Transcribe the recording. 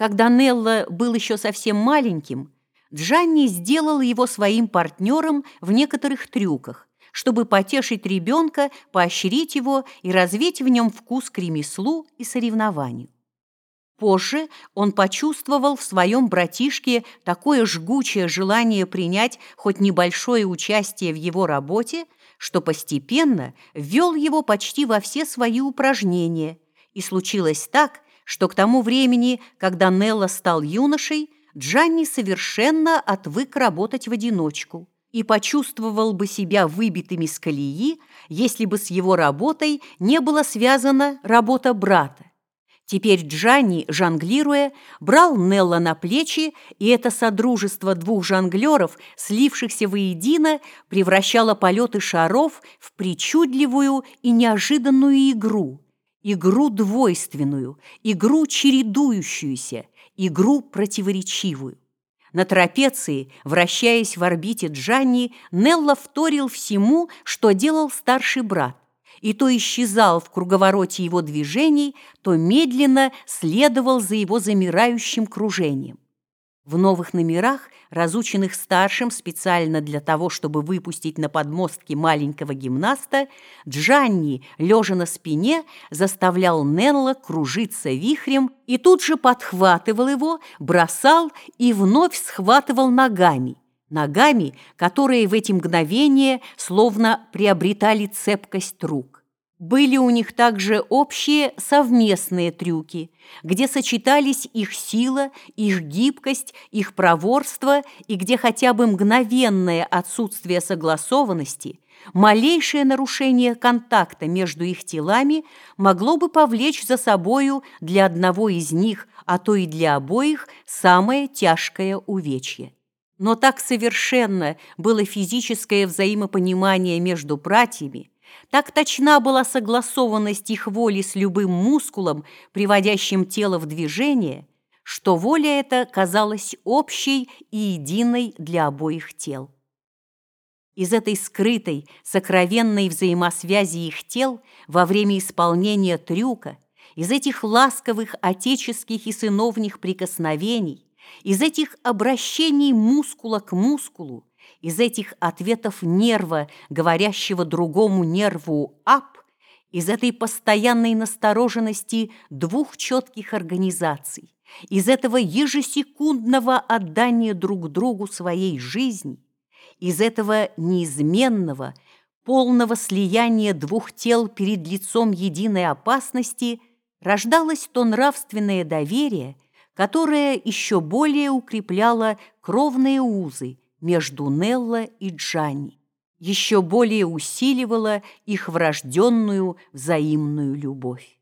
Когда Нелла был еще совсем маленьким, Джанни сделал его своим партнером в некоторых трюках, чтобы потешить ребенка, поощрить его и развить в нем вкус к ремеслу и соревнованию. Позже он почувствовал в своем братишке такое жгучее желание принять хоть небольшое участие в его работе, что постепенно ввел его почти во все свои упражнения. И случилось так, что к тому времени, когда Нелла стал юношей, Джанни совершенно отвык работать в одиночку и почувствовал бы себя выбитым из колеи, если бы с его работой не была связана работа брата. Теперь Джанни, жонглируя, брал Нелла на плечи, и это содружество двух жонглеров, слившихся воедино, превращало полеты шаров в причудливую и неожиданную игру. Игру двойственную, игру чередующуюся, игру противоречивую. На трапеции, вращаясь в орбите Джанни, Нелла вторил всему, что делал старший брат и то исчезал в круговороте его движений, то медленно следовал за его замирающим кружением. В новых номерах, разученных старшим специально для того, чтобы выпустить на подмостки маленького гимнаста, Джанни, лежа на спине, заставлял Нелла кружиться вихрем и тут же подхватывал его, бросал и вновь схватывал ногами, ногами, которые в эти мгновения словно приобретали цепкость рук. Были у них также общие совместные трюки, где сочетались их сила, их гибкость, их проворство и где хотя бы мгновенное отсутствие согласованности, малейшее нарушение контакта между их телами могло бы повлечь за собою для одного из них, а то и для обоих, самое тяжкое увечье. Но так совершенно было физическое взаимопонимание между братьями, так точна была согласованность их воли с любым мускулом, приводящим тело в движение, что воля эта казалась общей и единой для обоих тел. Из этой скрытой, сокровенной взаимосвязи их тел во время исполнения трюка, из этих ласковых отеческих и сыновних прикосновений, из этих обращений мускула к мускулу, из этих ответов нерва, говорящего другому нерву «ап», из этой постоянной настороженности двух четких организаций, из этого ежесекундного отдания друг другу своей жизни, из этого неизменного, полного слияния двух тел перед лицом единой опасности рождалось то нравственное доверие – которая еще более укрепляла кровные узы между Нелла и Джанни, еще более усиливала их врожденную взаимную любовь.